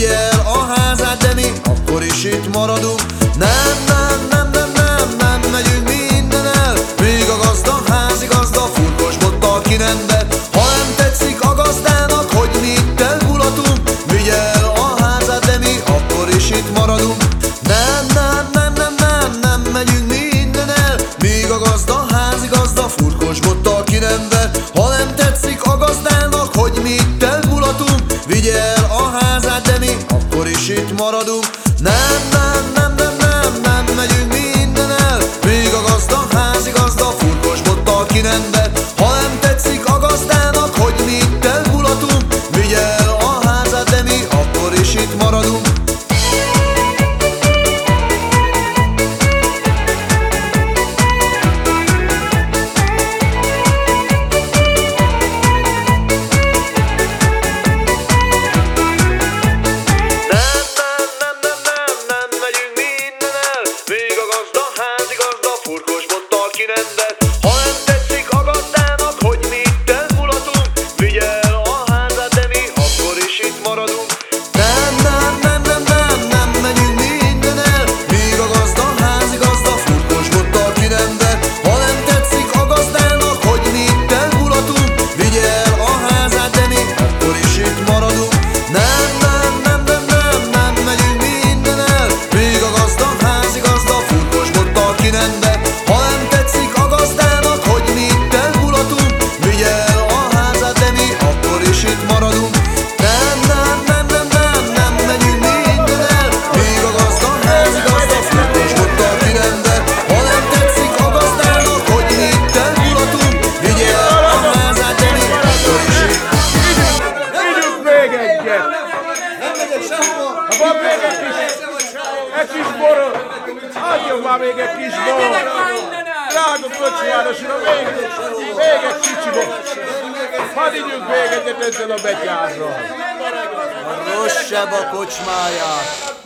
vigyel a házát, de mi akkor is itt maradunk. Nem, nem, nem, nem, nem, nem megyünk minden el. Még a gazda, házigazda, furkos bottal ki nem vet. Ha nem tetszik a gazdának, hogy mi itt elmulatunk Vigyel a házát, de mi akkor is itt maradunk. itt maradunk. Nem, nem. Holland Van még egy kis, egy kis borot. Adjon már még egy kis borot. Drága Kocsvárosra, még, még egy kicsi borot. Hadd ígyünk még egyet ezzel a begyárral. A rosszabb a kocsmáját.